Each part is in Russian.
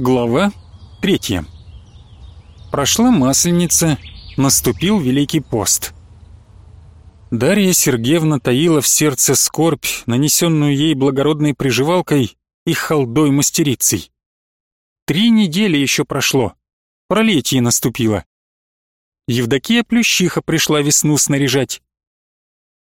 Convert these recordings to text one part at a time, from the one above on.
Глава третья. Прошла Масленица, наступил Великий пост. Дарья Сергеевна таила в сердце скорбь, нанесенную ей благородной приживалкой и халдой мастерицей. Три недели еще прошло, пролетие наступило. Евдокия Плющиха пришла весну снаряжать.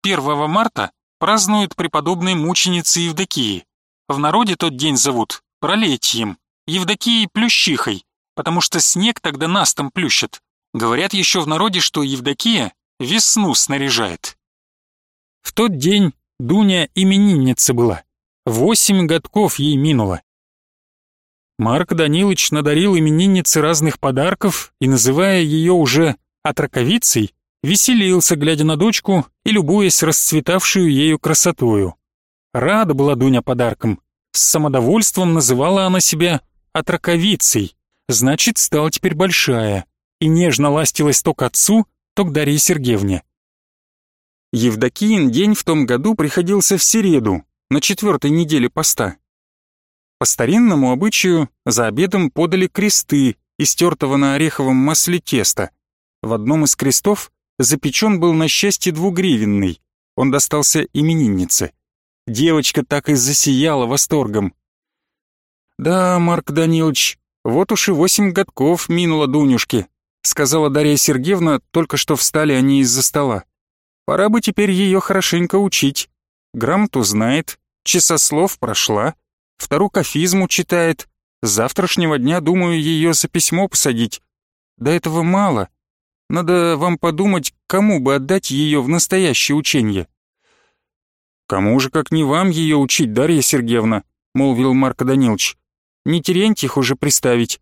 1 марта празднуют преподобной мученицы Евдокии. В народе тот день зовут Пролетием. Евдокией Плющихой, потому что снег тогда нас там плющит. Говорят еще в народе, что Евдокия весну снаряжает. В тот день Дуня именинница была. Восемь годков ей минуло. Марк Данилович надарил имениннице разных подарков и, называя ее уже отраковицей, веселился, глядя на дочку и любуясь расцветавшую ею красотою. Рада была Дуня подарком. С самодовольством называла она себя отраковицей, значит, стала теперь большая, и нежно ластилась то к отцу, то к Дарье Сергеевне. Евдокиин день в том году приходился в середу, на четвертой неделе поста. По старинному обычаю за обедом подали кресты из тертого на ореховом масле теста. В одном из крестов запечен был на счастье двугривенный, он достался имениннице. Девочка так и засияла восторгом. «Да, Марк Данилович, вот уж и восемь годков минуло Дунюшке», сказала Дарья Сергеевна, только что встали они из-за стола. «Пора бы теперь ее хорошенько учить. Грамоту знает, часослов прошла, вторую кафизму читает. Завтрашнего дня, думаю, ее за письмо посадить. До этого мало. Надо вам подумать, кому бы отдать ее в настоящее учение». «Кому же, как не вам, ее учить, Дарья Сергеевна?» — молвил Марк Данилович не Терентьих уже приставить.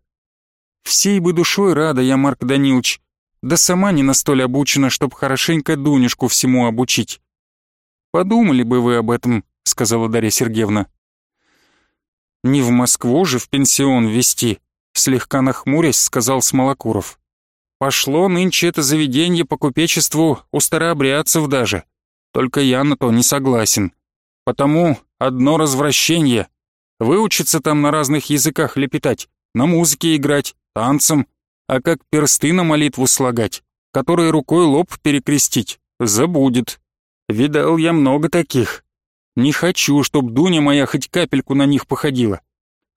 Всей бы душой рада я, Марк Данилович, да сама не настоль обучена, чтоб хорошенько Дунюшку всему обучить. Подумали бы вы об этом, сказала Дарья Сергеевна. Не в Москву же в пенсион вести, слегка нахмурясь, сказал Смолокуров. Пошло нынче это заведение по купечеству у старообрядцев даже. Только я на то не согласен. Потому одно развращение — Выучиться там на разных языках лепетать, на музыке играть, танцам, а как персты на молитву слагать, которые рукой лоб перекрестить, забудет. Видал я много таких. Не хочу, чтоб Дуня моя хоть капельку на них походила.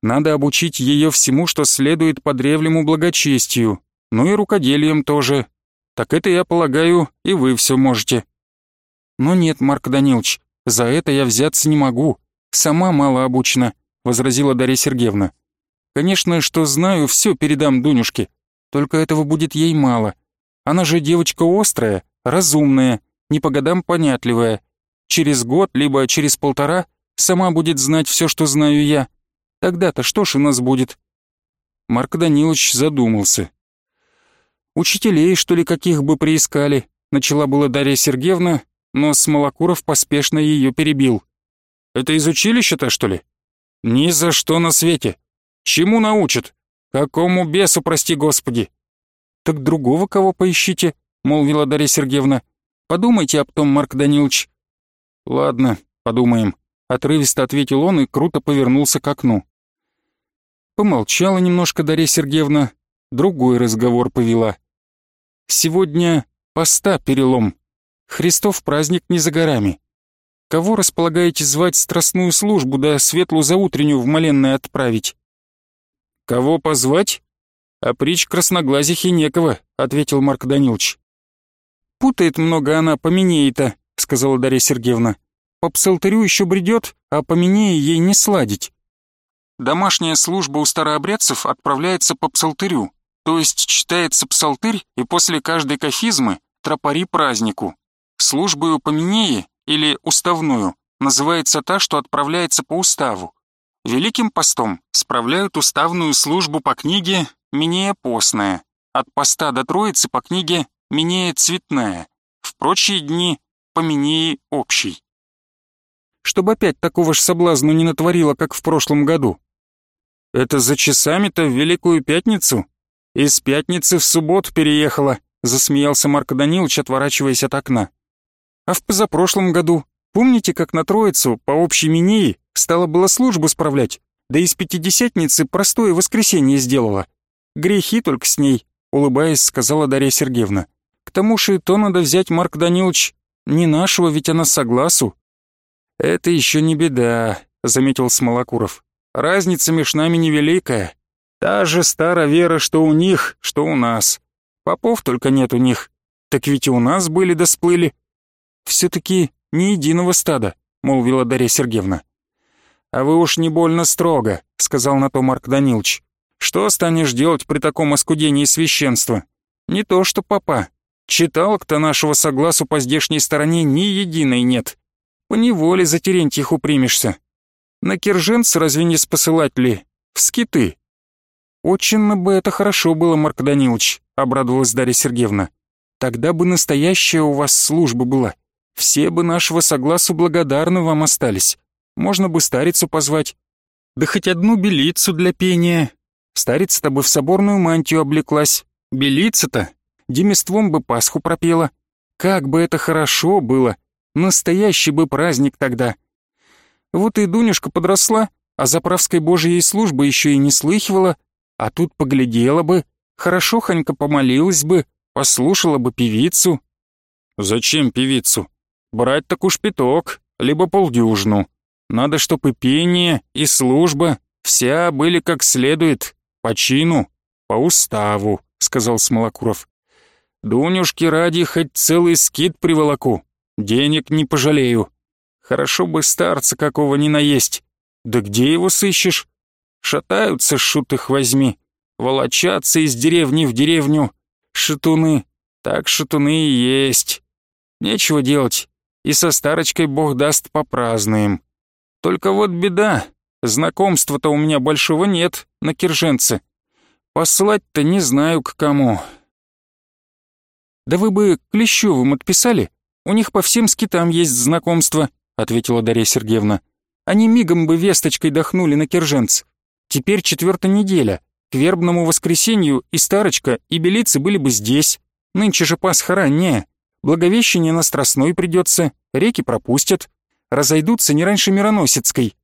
Надо обучить ее всему, что следует по древнему благочестию, ну и рукоделием тоже. Так это, я полагаю, и вы все можете. Но нет, Марк Данилович, за это я взяться не могу. Сама мало обучена возразила Дарья Сергеевна. «Конечно, что знаю, все передам Дунюшке, только этого будет ей мало. Она же девочка острая, разумная, не по годам понятливая. Через год, либо через полтора сама будет знать все, что знаю я. Тогда-то что ж у нас будет?» Марк Данилович задумался. «Учителей, что ли, каких бы приискали?» Начала была Дарья Сергеевна, но Смолокуров поспешно ее перебил. «Это из училища-то, что ли?» Ни за что на свете. Чему научат? Какому бесу, прости господи? Так другого кого поищите, молвила Дарья Сергеевна. Подумайте об том, Марк Данилович. Ладно, подумаем, отрывисто ответил он и круто повернулся к окну. Помолчала немножко Дарья Сергеевна, другой разговор повела. Сегодня поста перелом. Христов праздник не за горами. Кого располагаете звать страстную службу, да светлую заутреннюю в моленное отправить?» «Кого позвать?» «А притч красноглазихи некого», — ответил Марк Данилович. «Путает много она по Минее-то», — сказала Дарья Сергеевна. «По псалтырю еще бредет, а по Минее ей не сладить». Домашняя служба у старообрядцев отправляется по псалтырю, то есть читается псалтырь и после каждой кафизмы тропари празднику. Службою по Минее или уставную называется та, что отправляется по уставу. Великим постом справляют уставную службу по книге «Минея постная», от поста до Троицы по книге «Минея цветная», в прочие дни по Минеи общей. Чтобы опять такого ж соблазну не натворила, как в прошлом году. Это за часами-то в Великую Пятницу? Из пятницы в субботу переехала, засмеялся Марко Данилович, отворачиваясь от окна. А в позапрошлом году, помните, как на Троицу по общей минии стало было службу справлять? Да из пятидесятницы простое воскресенье сделала. Грехи только с ней, улыбаясь, сказала Дарья Сергеевна. К тому же то надо взять, Марк Данилович, не нашего, ведь она согласу. Это еще не беда, заметил Смолокуров. Разница между нами невеликая. Та же старая вера, что у них, что у нас. Попов только нет у них. Так ведь и у нас были да сплыли. Все-таки ни единого стада, молвила Дарья Сергеевна. А вы уж не больно строго, сказал на то Марк Данилович. Что станешь делать при таком оскудении священства? Не то что папа. Читалок-то нашего согласу по здешней стороне ни единой нет. Поневоле за Терентьиху примешься. На Кирженц разве не спосылать ли? В скиты. Очень бы это хорошо было, Марк Данилович, обрадовалась Дарья Сергеевна. Тогда бы настоящая у вас служба была. Все бы нашего согласу благодарны вам остались. Можно бы старицу позвать. Да хоть одну белицу для пения. Старица-то бы в соборную мантию облеклась. Белица-то демеством бы Пасху пропела. Как бы это хорошо было. Настоящий бы праздник тогда. Вот и Дунюшка подросла, а заправской божьей службы еще и не слыхивала, а тут поглядела бы, хорошо Ханька помолилась бы, послушала бы певицу. Зачем певицу? Брать так уж пяток, либо полдюжну. Надо, чтоб и пение, и служба вся были как следует, по чину, по уставу, сказал Смолокуров. Дунюшки ради хоть целый скит приволоку, денег не пожалею. Хорошо бы старца какого ни наесть. Да где его сыщешь? Шатаются, шут их возьми, волочатся из деревни в деревню. Шатуны, так шатуны и есть. Нечего делать, и со старочкой бог даст попразднуем. Только вот беда, знакомства-то у меня большого нет на Кирженце. Послать-то не знаю к кому. Да вы бы Клещевым отписали, у них по всем скитам есть знакомства, ответила Дарья Сергеевна. Они мигом бы весточкой дохнули на Кирженц. Теперь четвертая неделя. К вербному воскресенью и старочка, и белицы были бы здесь. Нынче же Пасха ранняя. Благовещение на Страстной придется, реки пропустят. Разойдутся не раньше Мироносецкой.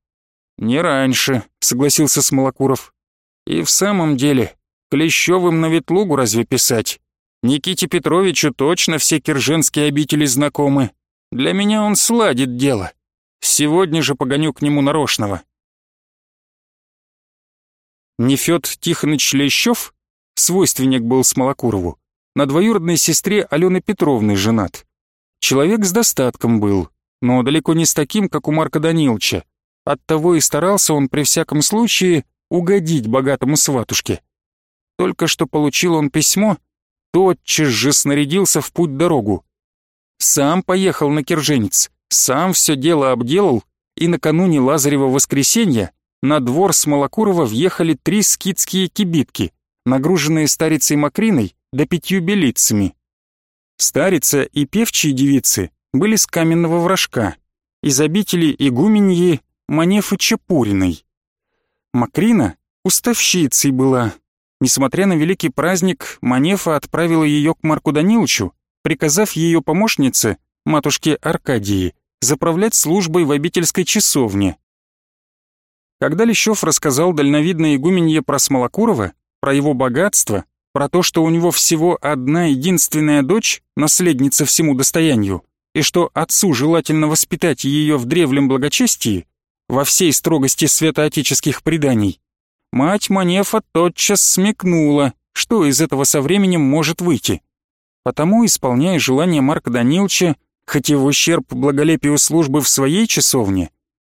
«Не раньше», — согласился Смолокуров. «И в самом деле, Клещевым на Ветлугу разве писать? Никите Петровичу точно все кирженские обители знакомы. Для меня он сладит дело. Сегодня же погоню к нему нарочного». Нефёд Тихоныч Лещев, свойственник был Смолокурову, на двоюродной сестре Алены Петровны женат. Человек с достатком был, но далеко не с таким, как у Марка Даниловича. Оттого и старался он при всяком случае угодить богатому сватушке. Только что получил он письмо, тотчас же снарядился в путь-дорогу. Сам поехал на Кирженец, сам все дело обделал, и накануне Лазарева воскресенья на двор Смолокурова въехали три скидские кибитки, нагруженные старицей Макриной да пятью белицами. Старица и певчие девицы были с каменного вражка, из обители игуменьи Манефы Чапуриной. Макрина уставщицей была. Несмотря на великий праздник, Манефа отправила ее к Марку Даниловичу, приказав ее помощнице, матушке Аркадии, заправлять службой в обительской часовне. Когда Лещев рассказал дальновидной игуменье про Смолокурова, про его богатство, про то, что у него всего одна единственная дочь, наследница всему достоянию, и что отцу желательно воспитать ее в древнем благочестии, во всей строгости святоотеческих преданий, мать Манефа тотчас смекнула, что из этого со временем может выйти. Потому, исполняя желание Марка Даниловича, хоть и в ущерб благолепию службы в своей часовне,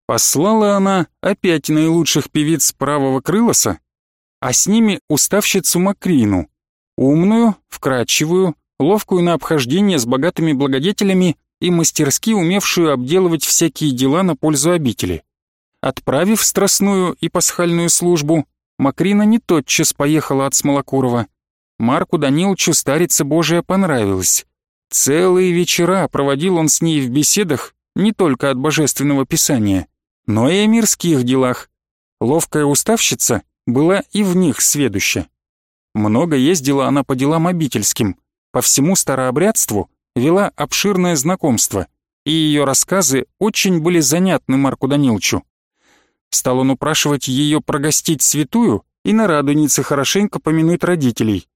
Послала она опять наилучших певиц правого крылоса, а с ними уставщицу Макрину, умную, вкрадчивую, ловкую на обхождение с богатыми благодетелями и мастерски умевшую обделывать всякие дела на пользу обители. Отправив страстную и пасхальную службу, Макрина не тотчас поехала от Смолокурова. Марку Даниловичу старица Божия понравилась. Целые вечера проводил он с ней в беседах не только от божественного писания, но и о мирских делах. Ловкая уставщица была и в них сведуща. Много ездила она по делам обительским, по всему старообрядству вела обширное знакомство, и ее рассказы очень были занятны Марку Даниловичу. стал он упрашивать ее прогостить святую и на радунице хорошенько помянуть родителей.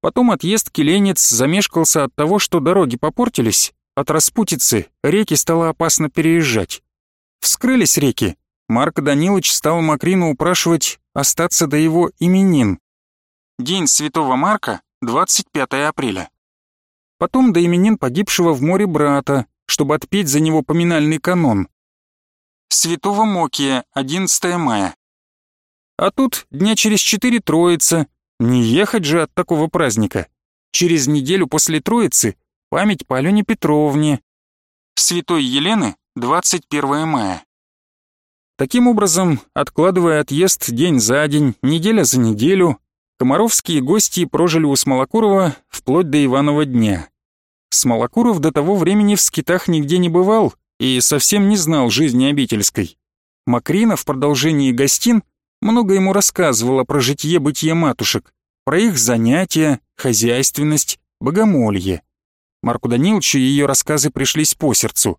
Потом отъезд келенец замешкался от того, что дороги попортились, от распутицы реки стало опасно переезжать. Вскрылись реки, Марк Данилович стал Макрину упрашивать остаться до его именин. День Святого Марка, 25 апреля. Потом до именин погибшего в море брата, чтобы отпеть за него поминальный канон. Святого Мокия, 11 мая. А тут дня через четыре Троица, не ехать же от такого праздника. Через неделю после Троицы память по Алене Петровне. Святой Елены, 21 мая. Таким образом, откладывая отъезд день за день, неделя за неделю, комаровские гости прожили у Смолокурова вплоть до Иванова дня. Смолокуров до того времени в скитах нигде не бывал и совсем не знал жизни обительской. Макрина в продолжении гостин много ему рассказывала про житье-бытие матушек, про их занятия, хозяйственность, богомолье. Марку Даниловичу ее рассказы пришлись по сердцу.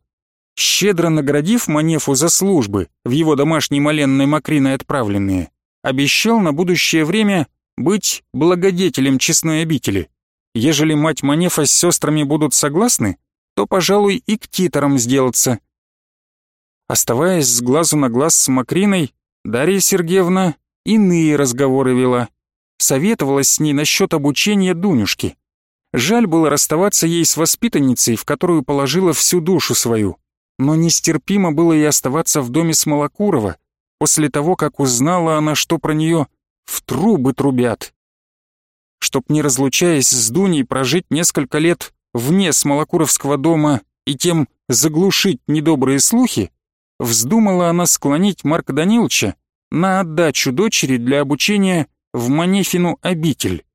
Щедро наградив Манефу за службы, в его домашней моленной Макриной отправленные, обещал на будущее время быть благодетелем честной обители. Ежели мать Манефа с сестрами будут согласны, то, пожалуй, и к титорам сделаться. Оставаясь с глазу на глаз с Макриной, Дарья Сергеевна иные разговоры вела. Советовалась с ней насчет обучения Дунюшки. Жаль было расставаться ей с воспитанницей, в которую положила всю душу свою. Но нестерпимо было и оставаться в доме Смолокурова, после того, как узнала она, что про нее в трубы трубят. Чтоб не разлучаясь с Дуней прожить несколько лет вне Смолокуровского дома и тем заглушить недобрые слухи, вздумала она склонить Марка Даниловича на отдачу дочери для обучения в Манефину обитель.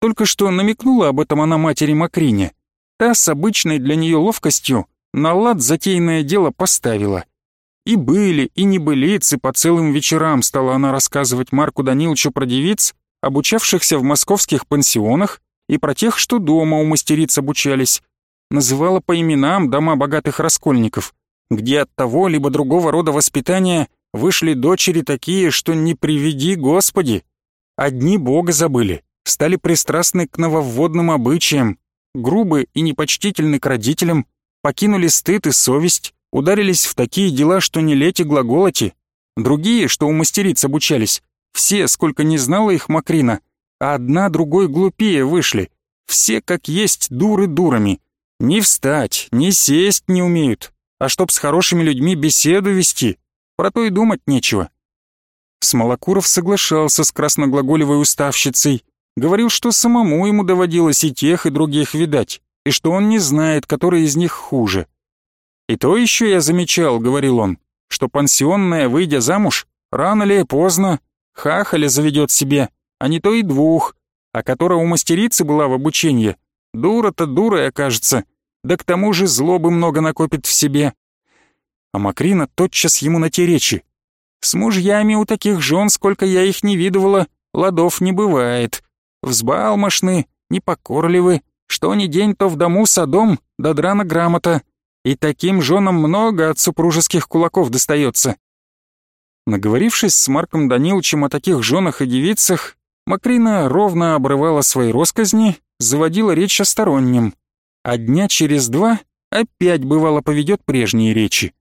Только что намекнула об этом она матери Макрине. Та с обычной для нее ловкостью на лад затеянное дело поставила. И были, и небылицы по целым вечерам стала она рассказывать Марку Даниловичу про девиц, обучавшихся в московских пансионах, и про тех, что дома у мастериц обучались. Называла по именам дома богатых раскольников, где от того либо другого рода воспитания вышли дочери такие, что не приведи Господи. Одни Бога забыли, стали пристрастны к нововводным обычаям, грубы и непочтительны к родителям, покинули стыд и совесть, ударились в такие дела, что не лети глаголоти. Другие, что у мастериц обучались, все, сколько не знала их Макрина, а одна другой глупее вышли. Все, как есть, дуры дурами. Ни встать, ни сесть не умеют. А чтоб с хорошими людьми беседу вести, про то и думать нечего. Смолокуров соглашался с красноглаголевой уставщицей, говорил, что самому ему доводилось и тех, и других видать и что он не знает, который из них хуже. «И то еще я замечал», — говорил он, «что пансионная, выйдя замуж, рано или поздно хахаля заведет себе, а не то и двух, а которая у мастерицы была в обучении, дура-то дурой окажется, да к тому же злобы много накопит в себе». А Макрина тотчас ему на те речи. «С мужьями у таких жен, сколько я их не видывала, ладов не бывает. Взбалмошны, непокорливы, что ни день, то в дому садом, да драна грамота. И таким женам много от супружеских кулаков достается. Наговорившись с Марком Даниловичем о таких женах и девицах, Макрина ровно обрывала свои росказни, заводила речь о стороннем. А дня через два опять бывало поведет прежние речи.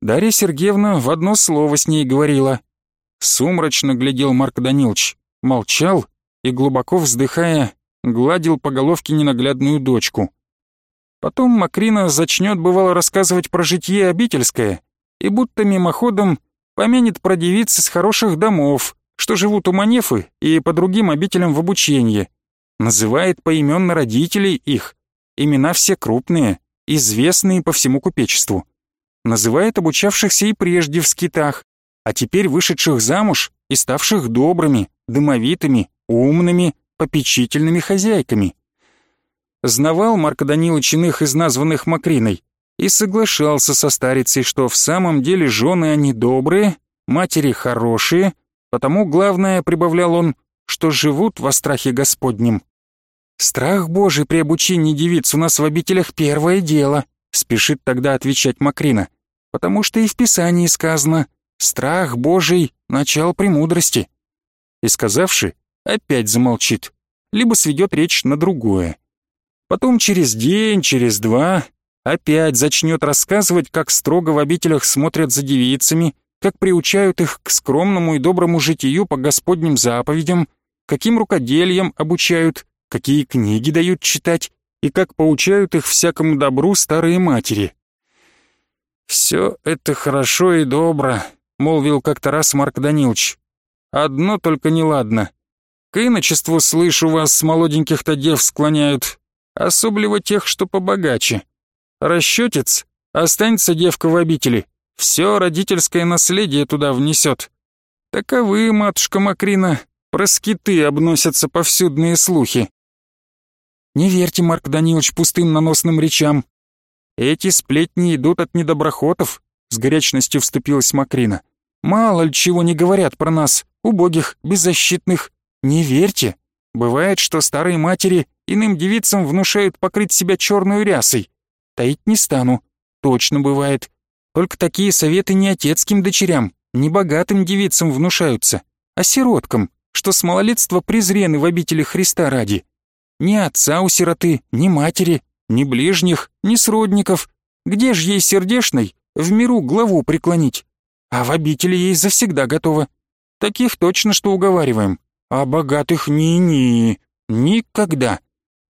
Дарья Сергеевна в одно слово с ней говорила. Сумрачно глядел Марк Данилович, молчал и, глубоко вздыхая, гладил по головке ненаглядную дочку. Потом Макрина зачнет бывало рассказывать про житье обительское и будто мимоходом помянет про девиц из хороших домов, что живут у Манефы и по другим обителям в обучении. Называет поименно родителей их, имена все крупные, известные по всему купечеству. Называет обучавшихся и прежде в скитах, а теперь вышедших замуж и ставших добрыми, дымовитыми, умными, попечительными хозяйками. Знавал Марко Данилович иных из названных Макриной и соглашался со старицей, что в самом деле жены они добрые, матери хорошие, потому главное, прибавлял он, что живут во страхе Господнем. «Страх Божий при обучении девиц у нас в обителях первое дело», спешит тогда отвечать Макрина, потому что и в Писании сказано Страх Божий — начало премудрости. И сказавши, опять замолчит, либо сведет речь на другое. Потом через день, через два опять зачнет рассказывать, как строго в обителях смотрят за девицами, как приучают их к скромному и доброму житию по Господним заповедям, каким рукодельям обучают, какие книги дают читать и как поучают их всякому добру старые матери. «Все это хорошо и добро», — молвил как-то раз Марк Данилович. «Одно только неладно. К иночеству, слышу, вас молоденьких-то дев склоняют, особливо тех, что побогаче. Расчетец, останется девка в обители, все родительское наследие туда внесет. Таковы, матушка Макрина, про скиты обносятся повсюдные слухи. Не верьте, Марк Данилович, пустым наносным речам. Эти сплетни идут от недоброхотов, с горячностью вступилась Макрина. Мало ли чего не говорят про нас, убогих, беззащитных. Не верьте. Бывает, что старые матери иным девицам внушают покрыть себя черной рясой. Таить не стану. Точно бывает. Только такие советы не отецким дочерям, не богатым девицам внушаются, а сироткам, что с малолетства презрены в обители Христа ради. Ни отца у сироты, ни матери, ни ближних, ни сродников. Где ж ей сердешной в миру главу преклонить? А в обители ей завсегда готова. Таких точно что уговариваем, а богатых ни-ни, никогда.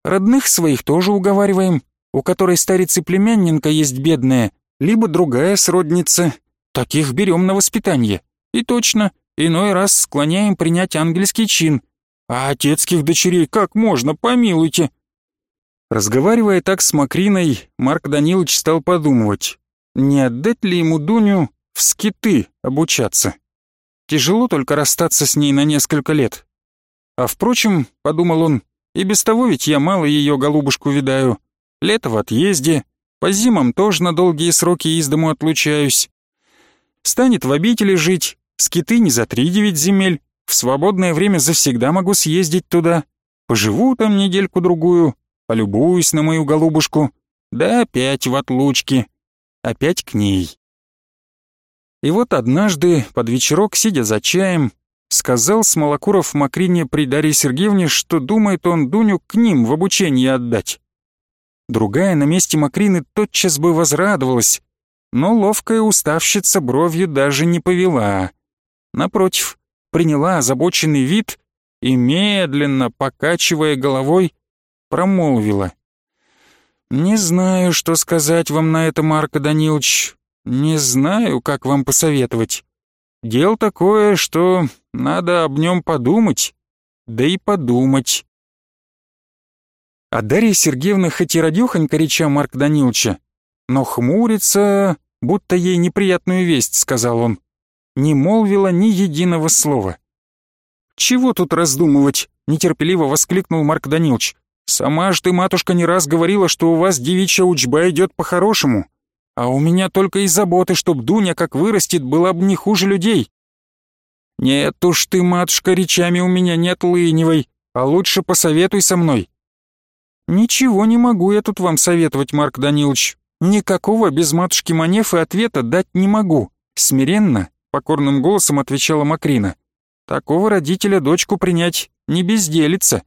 Родных своих тоже уговариваем, у которой старицы племянненка есть бедная, либо другая сродница. Таких берем на воспитание. И точно, иной раз склоняем принять ангельский чин. А отецких дочерей как можно, помилуйте. Разговаривая так с Макриной, Марк Данилович стал подумывать, не отдать ли ему Дуню в скиты обучаться. Тяжело только расстаться с ней на несколько лет. А впрочем, подумал он, и без того ведь я мало ее голубушку видаю. Лето в отъезде, по зимам тоже на долгие сроки из дому отлучаюсь. Станет в обители жить, скиты не за три девять земель, в свободное время завсегда могу съездить туда. Поживу там недельку-другую, полюбуюсь на мою голубушку, да опять в отлучке, опять к ней. И вот однажды, под вечерок, сидя за чаем, сказал Смолокуров Макрине при Дарье Сергеевне, что думает он Дуню к ним в обучение отдать. Другая на месте Макрины тотчас бы возрадовалась, но ловкая уставщица бровью даже не повела. Напротив, приняла озабоченный вид и, медленно покачивая головой, промолвила. «Не знаю, что сказать вам на это, Марко Данилович. Не знаю, как вам посоветовать. Дело такое, что надо об нем подумать, да и подумать. А Дарья Сергеевна хоть и радюхонько реча Марк Даниловича, но хмурится, будто ей неприятную весть, сказал он. Не молвила ни единого слова. «Чего тут раздумывать?» — нетерпеливо воскликнул Марк Данилович. «Сама ж ты, матушка, не раз говорила, что у вас девичья учба идет по-хорошему. А у меня только и заботы, чтоб Дуня, как вырастет, была бы не хуже людей. Нет уж ты, матушка, речами у меня не отлынивай, а лучше посоветуй со мной. «Ничего не могу я тут вам советовать, Марк Данилович. Никакого без матушки Манефы ответа дать не могу», — смиренно, покорным голосом отвечала Макрина. «Такого родителя дочку принять не безделится.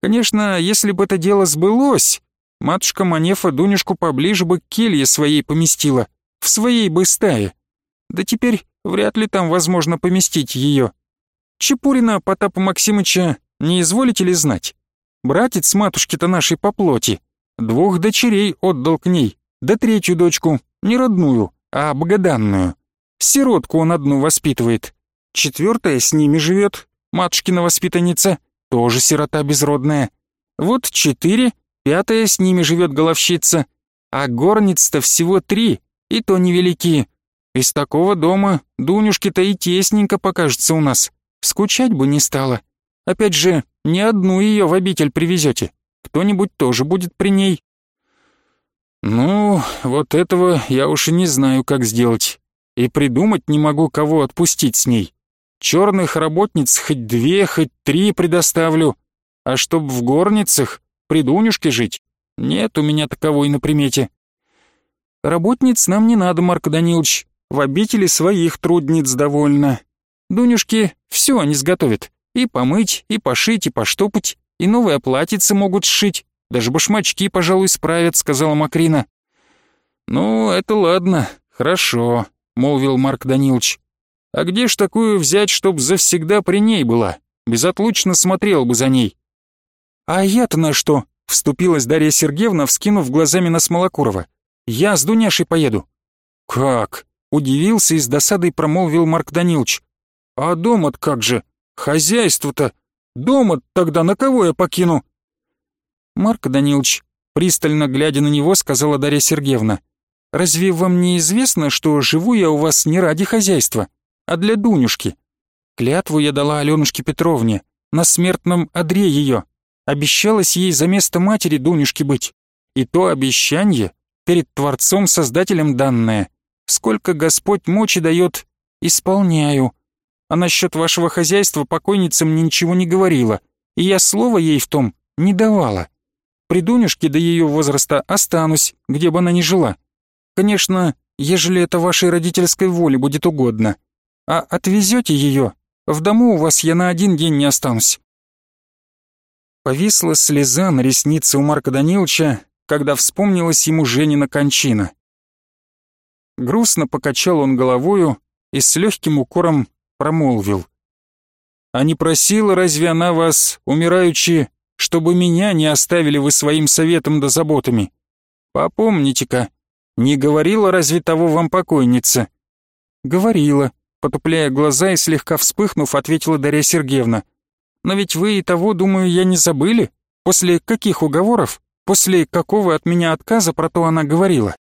Конечно, если бы это дело сбылось, матушка Манефа Дунюшку поближе бы к келье своей поместила, в своей бы стае. Да теперь вряд ли там возможно поместить ее. Чепурина Потапа Максимыча не изволите ли знать?» Братец матушки-то нашей по плоти. Двух дочерей отдал к ней, да третью дочку, не родную, а богоданную. Сиротку он одну воспитывает. Четвертая с ними живет, матушкина воспитанница, тоже сирота безродная. Вот четыре, пятая с ними живет головщица, а горниц-то всего три, и то невелики. Из такого дома Дунюшки-то и тесненько покажется у нас. Скучать бы не стало. Опять же, не одну ее в обитель привезете. Кто-нибудь тоже будет при ней. Ну, вот этого я уж и не знаю, как сделать. И придумать не могу, кого отпустить с ней. Черных работниц хоть две, хоть три предоставлю. А чтоб в горницах при Дунюшке жить, нет у меня таковой на примете. Работниц нам не надо, Марк Данилович. в обители своих трудниц довольно. Дунюшки все они сготовят. И помыть, и пошить, и поштопать, и новое платьице могут сшить. Даже башмачки, пожалуй, справят», — сказала Макрина. «Ну, это ладно, хорошо», — молвил Марк Данилович. «А где ж такую взять, чтоб завсегда при ней была? Безотлучно смотрел бы за ней». «А я-то на что?» — вступилась Дарья Сергеевна, вскинув глазами на Смолокурова. «Я с Дуняшей поеду». «Как?» — удивился и с досадой промолвил Марк Данилович. «А дома-то как же? Хозяйство-то? Дома тогда на кого я покину?» Марк Данилович, пристально глядя на него, сказала Дарья Сергеевна. «Разве вам не известно, что живу я у вас не ради хозяйства, а для Дунюшки? Клятву я дала Аленушке Петровне, на смертном одре ее. Обещалась ей за место матери Дунюшки быть. И то обещание перед Творцом-Создателем данное. Сколько Господь мочи дает, исполняю. А насчет вашего хозяйства покойница мне ничего не говорила, и я слова ей в том не давала. При Дунюшке до ее возраста останусь, где бы она ни жила. Конечно, ежели это вашей родительской воле будет угодно. А отвезете ее, в дому у вас я на один день не останусь». Повисла слеза на реснице у Марка Даниловича, когда вспомнилась ему Женина кончина. Грустно покачал он головою и с легким укором промолвил. «А не просила разве она вас, умираючи, чтобы меня не оставили вы своим советом да заботами? Попомните-ка, не говорила разве того вам покойница?» «Говорила», потупляя глаза и слегка вспыхнув, ответила Дарья Сергеевна. «Но ведь вы и того, думаю, я не забыли? После каких уговоров, после какого от меня отказа про то она говорила?»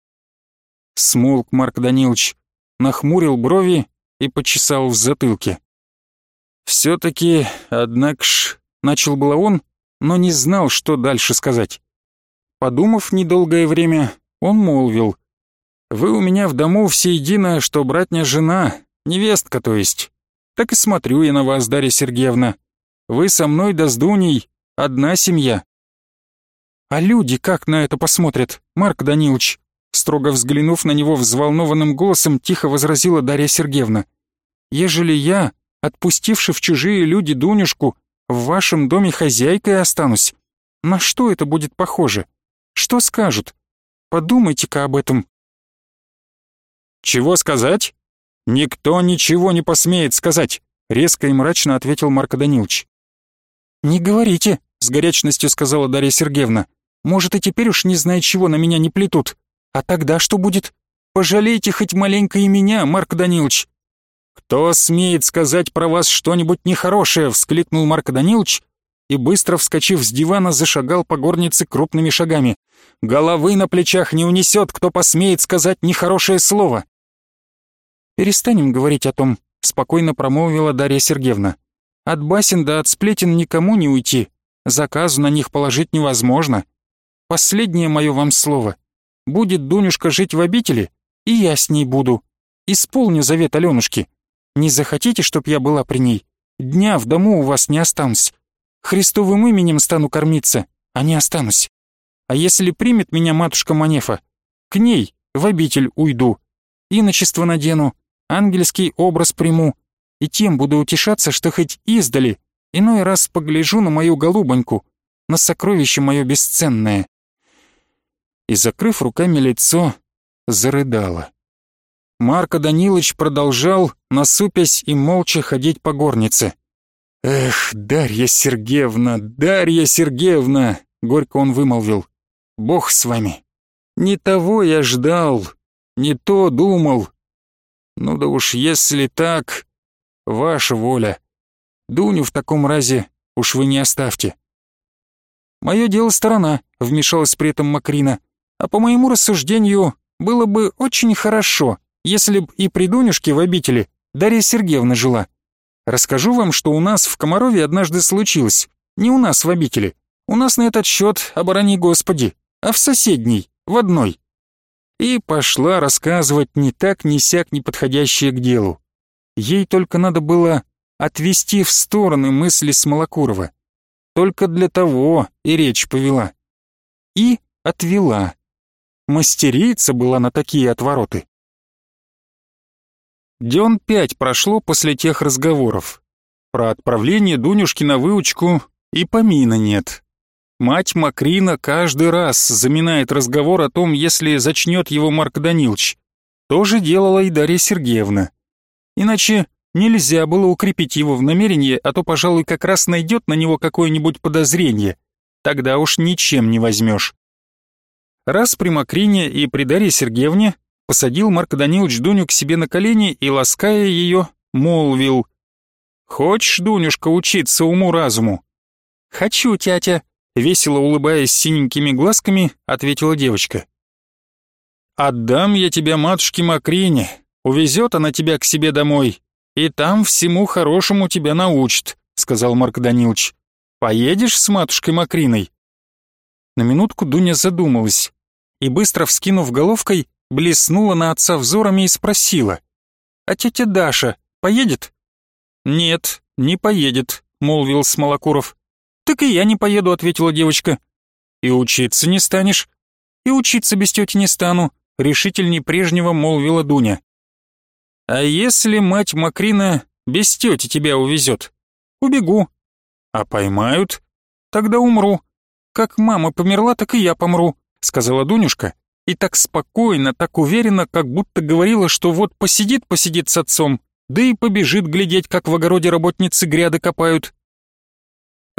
Смолк Марк Данилович, нахмурил брови и почесал в затылке. «Все-таки, однако ж...» — начал было он, но не знал, что дальше сказать. Подумав недолгое время, он молвил. «Вы у меня в дому все едино, что братня жена, невестка, то есть. Так и смотрю я на вас, Дарья Сергеевна. Вы со мной да с Дуней одна семья». «А люди как на это посмотрят, Марк Данилович?» Строго взглянув на него взволнованным голосом, тихо возразила Дарья Сергеевна. «Ежели я, отпустивши в чужие люди Дунюшку, в вашем доме хозяйкой останусь, на что это будет похоже? Что скажут? Подумайте-ка об этом». «Чего сказать? Никто ничего не посмеет сказать», резко и мрачно ответил Марко Данилович. «Не говорите», — с горячностью сказала Дарья Сергеевна. «Может, и теперь уж не знает чего на меня не плетут. А тогда что будет? Пожалейте хоть маленько и меня, Марк Данилович». «Кто смеет сказать про вас что-нибудь нехорошее?» — вскликнул Марк Данилович и, быстро вскочив с дивана, зашагал по горнице крупными шагами. «Головы на плечах не унесет, кто посмеет сказать нехорошее слово!» «Перестанем говорить о том», — спокойно промолвила Дарья Сергеевна. «От басен да от сплетен никому не уйти. Заказу на них положить невозможно. Последнее мое вам слово. Будет Дунюшка жить в обители, и я с ней буду. Исполню завет Аленушки. Не захотите, чтоб я была при ней? Дня в дому у вас не останусь. Христовым именем стану кормиться, а не останусь. А если примет меня матушка Манефа, к ней в обитель уйду. Иночество надену, ангельский образ приму, и тем буду утешаться, что хоть издали, иной раз погляжу на мою голубоньку, на сокровище мое бесценное и, закрыв руками лицо, зарыдала. Марко Данилович продолжал, насупясь и молча ходить по горнице. «Эх, Дарья Сергеевна, Дарья Сергеевна!» — горько он вымолвил. «Бог с вами! Не того я ждал, не то думал. Ну да уж если так, ваша воля. Дуню в таком разе уж вы не оставьте». «Мое дело сторона», — вмешалась при этом Макрина. А по моему рассуждению, было бы очень хорошо, если б и при Дунюшке в обители Дарья Сергеевна жила. Расскажу вам, что у нас в Комарове однажды случилось. Не у нас в обители. У нас на этот счет, оборони Господи, а в соседней, в одной. И пошла рассказывать ни так, ни сяк, не подходящее к делу. Ей только надо было отвести в стороны мысли Смолокурова. Только для того и речь повела. И отвела. Мастерица была на такие отвороты. Дён пять прошло после тех разговоров. Про отправление Дунюшки на выучку и помина нет. Мать Макрина каждый раз заминает разговор о том, если зачнет его Марк Данилович. То же делала и Дарья Сергеевна. Иначе нельзя было укрепить его в намерении, а то, пожалуй, как раз найдет на него какое-нибудь подозрение. Тогда уж ничем не возьмешь. Раз при Макрине и при Дарье Сергеевне посадил Марк Данилович Дуню к себе на колени и, лаская ее, молвил — «Хочешь, Дунюшка, учиться уму-разуму?» «Хочу, тятя», — весело улыбаясь синенькими глазками, ответила девочка. «Отдам я тебя матушке Макрине, увезет она тебя к себе домой, и там всему хорошему тебя научит», — сказал Марк Данилович. «Поедешь с матушкой Макриной?» На минутку Дуня задумалась и, быстро вскинув головкой, блеснула на отца взорами и спросила. «А тетя Даша поедет?» «Нет, не поедет», — молвил Смолокуров. «Так и я не поеду», — ответила девочка. «И учиться не станешь?» «И учиться без тети не стану», — решительней прежнего молвила Дуня. «А если мать Макрина без тети тебя увезет?» «Убегу». «А поймают?» «Тогда умру. Как мама померла, так и я помру», — сказала Дунюшка. И так спокойно, так уверенно, как будто говорила, что вот посидит-посидит с отцом, да и побежит глядеть, как в огороде работницы гряды копают.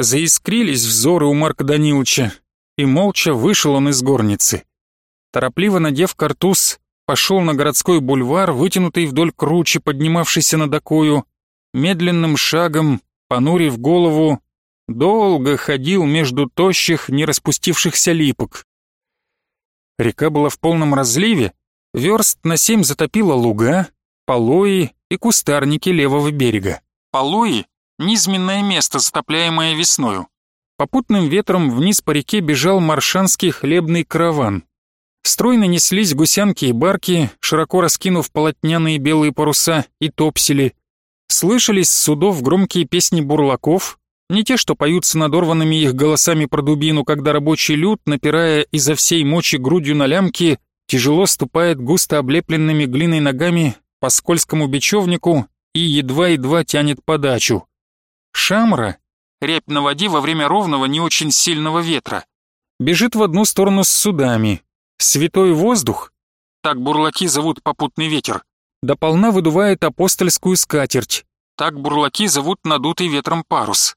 Заискрились взоры у Марка Даниловича, и молча вышел он из горницы. Торопливо надев картуз, пошел на городской бульвар, вытянутый вдоль кручи, поднимавшийся над окою, медленным шагом, понурив голову, долго ходил между тощих, не распустившихся липок. Река была в полном разливе, верст на семь затопила луга, полои и кустарники левого берега. Полои — низменное место, затопляемое весною. Попутным ветром вниз по реке бежал маршанский хлебный караван. Стройно неслись гусянки и барки, широко раскинув полотняные белые паруса и топсели. Слышались с судов громкие песни бурлаков, не те, что поются надорванными их голосами про дубину, когда рабочий люд, напирая изо всей мочи грудью на лямки, тяжело ступает густо облепленными глиной ногами по скользкому бечевнику и едва-едва тянет подачу. Шамра, репь на воде во время ровного не очень сильного ветра, бежит в одну сторону с судами. Святой воздух, так бурлаки зовут попутный ветер, дополна выдувает апостольскую скатерть, так бурлаки зовут надутый ветром парус.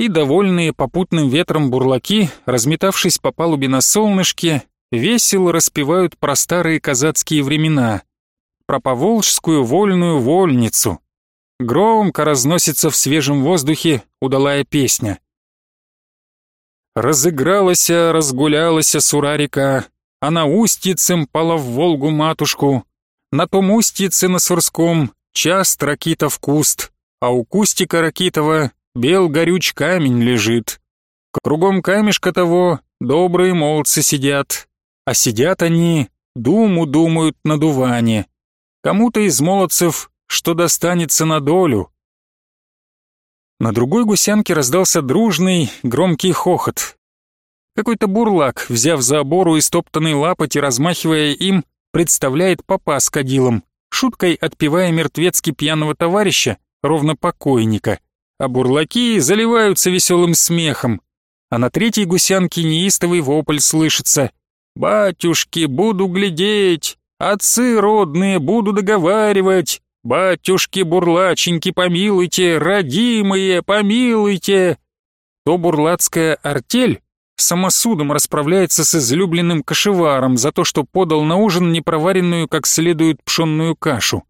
И довольные попутным ветром бурлаки, разметавшись по палубе на солнышке, весело распевают про старые казацкие времена, про поволжскую вольную вольницу. Громко разносится в свежем воздухе удалая песня. Разыгралась, разгулялась сура река, она устьицем пала в Волгу матушку. На том устьице на Сурском част ракитов куст, а у кустика ракитова бел горюч камень лежит. Кругом камешка того добрые молодцы сидят, а сидят они, думу думают на дуване. Кому-то из молодцев что достанется на долю. На другой гусянке раздался дружный, громкий хохот. Какой-то бурлак, взяв за обору истоптанный лапоть и размахивая им, представляет папа с кадилом, шуткой отпевая мертвецки пьяного товарища, ровно покойника, а бурлаки заливаются веселым смехом, а на третьей гусянке неистовый вопль слышится. «Батюшки, буду глядеть, Отцы родные, буду договаривать. Батюшки-бурлаченьки, помилуйте, родимые, помилуйте. То бурлацкая артель самосудом расправляется с излюбленным кошеваром за то, что подал на ужин непроваренную как следует пшенную кашу.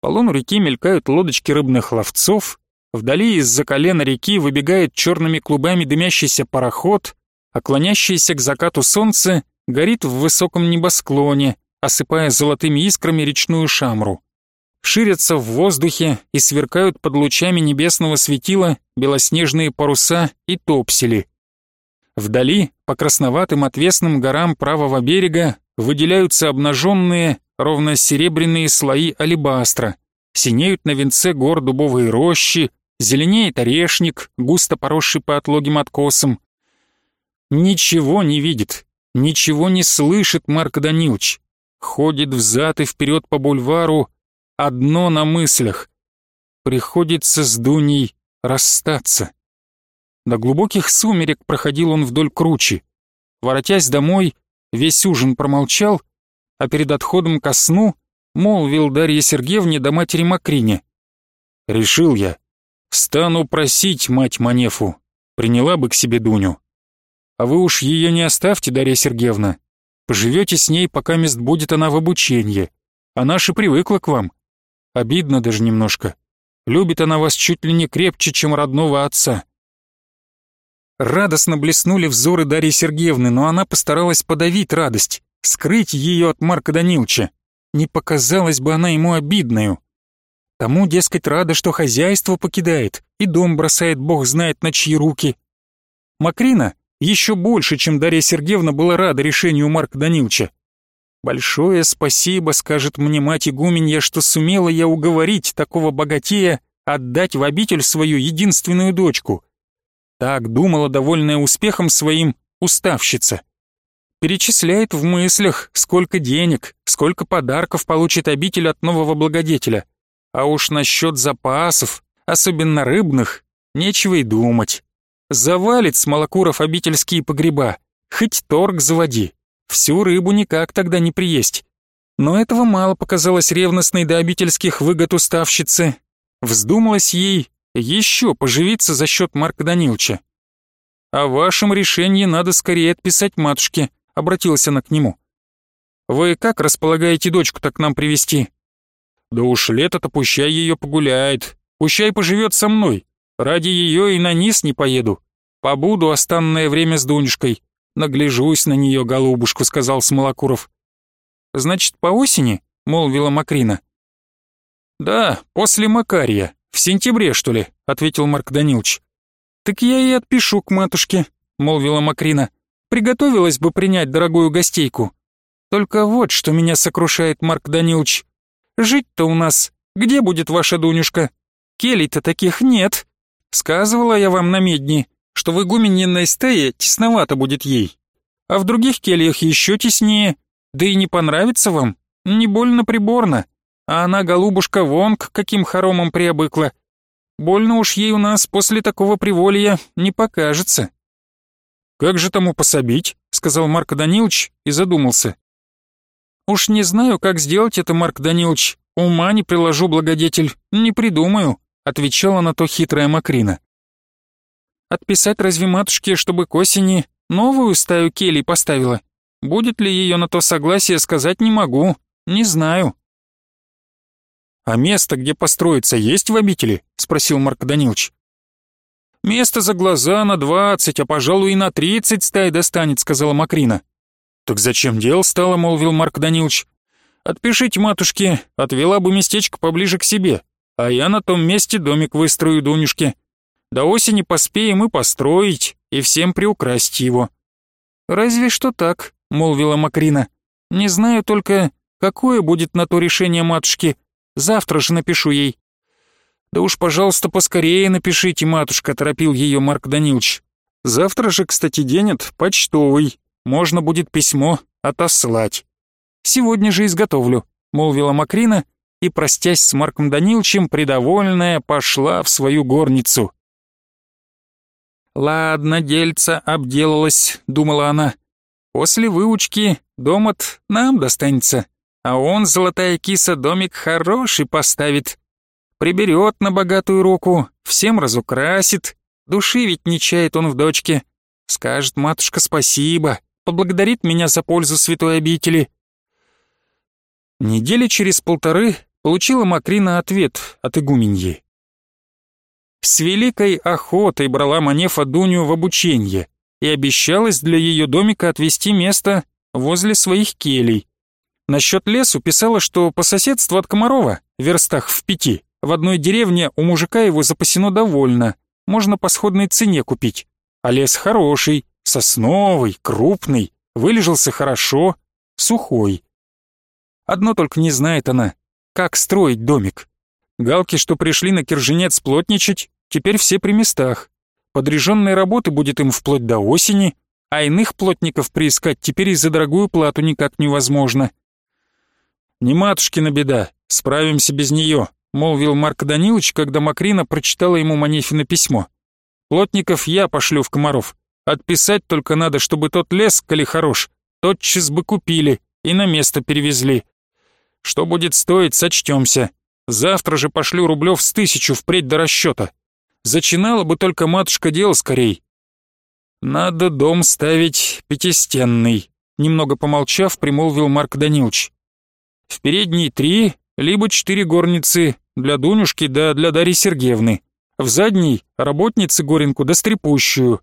По лону реки мелькают лодочки рыбных ловцов, вдали из-за колена реки выбегает черными клубами дымящийся пароход, а клонящееся к закату солнце горит в высоком небосклоне, осыпая золотыми искрами речную шамру. Ширятся в воздухе и сверкают под лучами небесного светила белоснежные паруса и топсели. Вдали, по красноватым отвесным горам правого берега, выделяются обнаженные, ровно серебряные слои алебастра, синеют на венце гор дубовые рощи, зеленеет орешник, густо поросший по отлогим откосам. Ничего не видит, ничего не слышит Марк Данилович ходит взад и вперед по бульвару, одно на мыслях. Приходится с Дуней расстаться. До глубоких сумерек проходил он вдоль кручи. Воротясь домой, весь ужин промолчал, а перед отходом ко сну молвил Дарье Сергеевне до матери Макрине. «Решил я, стану просить мать Манефу, приняла бы к себе Дуню. А вы уж ее не оставьте, Дарья Сергеевна, поживете с ней, пока мест будет она в обучении. Она же привыкла к вам. Обидно даже немножко. Любит она вас чуть ли не крепче, чем родного отца». Радостно блеснули взоры Дарьи Сергеевны, но она постаралась подавить радость, скрыть ее от Марка Данилча. Не показалась бы она ему обидною. Тому, дескать, рада, что хозяйство покидает, и дом бросает бог знает на чьи руки. Макрина еще больше, чем Дарья Сергеевна была рада решению Марка Данилча. «Большое спасибо», — скажет мне мать игуменья, что сумела я уговорить такого богатея отдать в обитель свою единственную дочку. Так думала, довольная успехом своим, уставщица. Перечисляет в мыслях, сколько денег, сколько подарков получит обитель от нового благодетеля. А уж насчет запасов, особенно рыбных, нечего и думать. Завалит с молокуров обительские погреба, хоть торг заводи. Всю рыбу никак тогда не приесть. Но этого мало показалось ревностной до обительских выгод уставщицы. Вздумалось ей еще поживиться за счет Марка Данилча. «О вашем решении надо скорее отписать матушке», — обратилась она к нему. «Вы как располагаете дочку-то к нам привести? «Да уж лето-то пущай ее погуляет, пущай поживет со мной. Ради ее и на низ не поеду. Побуду останное время с Дунюшкой. «Нагляжусь на нее, голубушку», — сказал Смолокуров. «Значит, по осени?» — молвила Макрина. «Да, после Макария, в сентябре, что ли», — ответил Марк Данилович. «Так я и отпишу к матушке», — молвила Макрина. «Приготовилась бы принять дорогую гостейку. Только вот что меня сокрушает, Марк Данилович. Жить-то у нас где будет ваша Дунюшка? Келей-то таких нет. Сказывала я вам на медни, что в игумененной стае тесновато будет ей. А в других кельях еще теснее, да и не понравится вам, не больно приборно. А она, голубушка, вон к каким хоромам приобыкла. Больно уж ей у нас после такого приволья не покажется. «Как же тому пособить?» — сказал Марк Данилович и задумался. «Уж не знаю, как сделать это, Марк Данилович. Ума не приложу, благодетель, не придумаю», — отвечала на то хитрая Макрина. Отписать разве матушке, чтобы к осени новую стаю келей поставила? Будет ли ее на то согласие, сказать не могу, не знаю. «А место, где построиться, есть в обители?» — спросил Марк Данилович. «Место за глаза на двадцать, а, пожалуй, и на тридцать стай достанет», — сказала Макрина. «Так зачем дел стало?» — молвил Марк Данилович. «Отпишите матушке, отвела бы местечко поближе к себе, а я на том месте домик выстрою Дунюшке. До осени поспеем и построить, и всем приукрасить его». «Разве что так», — молвила Макрина. «Не знаю только, какое будет на то решение матушки. Завтра же напишу ей». «Да уж, пожалуйста, поскорее напишите, матушка», — торопил ее Марк Данилович. «Завтра же, кстати, день от почтовый. Можно будет письмо отослать». «Сегодня же изготовлю», — молвила Макрина, и, простясь с Марком Даниловичем, придовольная пошла в свою горницу. «Ладно, дельца обделалась», — думала она. «После выучки домот нам достанется, а он, золотая киса, домик хороший поставит. Приберет на богатую руку, всем разукрасит, души ведь не чает он в дочке. Скажет матушка спасибо, поблагодарит меня за пользу святой обители». Недели через полторы получила Макрина ответ от игуменьи. С великой охотой брала Манефа Дуню в обучение и обещалась для ее домика отвести место возле своих келей. Насчет лесу писала, что по соседству от Комарова, верстах в пяти, в одной деревне у мужика его запасено довольно, можно по сходной цене купить. А лес хороший, сосновый, крупный, вылежался хорошо, сухой. Одно только не знает она, как строить домик. Галки, что пришли на Кирженец плотничать, теперь все при местах. Подряженной работы будет им вплоть до осени, а иных плотников приискать теперь и за дорогую плату никак невозможно. Не матушкина беда, «Справимся без нее», — молвил Марк Данилович, когда Макрина прочитала ему Манефина письмо. «Плотников я пошлю в Комаров. Отписать только надо, чтобы тот лес, коли хорош, тотчас бы купили и на место перевезли. Что будет стоить, сочтемся. Завтра же пошлю рублев с тысячу впредь до расчета. Зачинала бы только матушка дел скорей. Надо дом ставить пятистенный, немного помолчав, примолвил Марк Данилович. В передней три, либо четыре горницы, для Дунюшки да для Дарьи Сергеевны. В задней — работницы Горенку да стрепущую.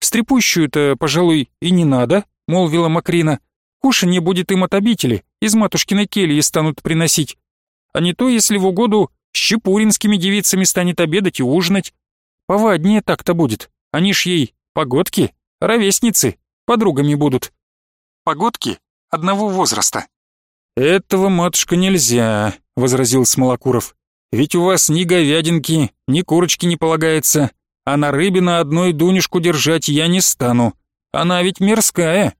Стрепущую-то, пожалуй, и не надо, молвила Макрина. Кушанье будет им от обители, из матушкиной кельи станут приносить. А не то, если в угоду с чепуринскими девицами станет обедать и ужинать. Поваднее так-то будет. Они ж ей погодки, ровесницы, подругами будут. Погодки одного возраста. «Этого, матушка, нельзя», — возразил Смолокуров. «Ведь у вас ни говядинки, ни курочки не полагается, а на рыбе на одной дунюшку держать я не стану. Она ведь мирская.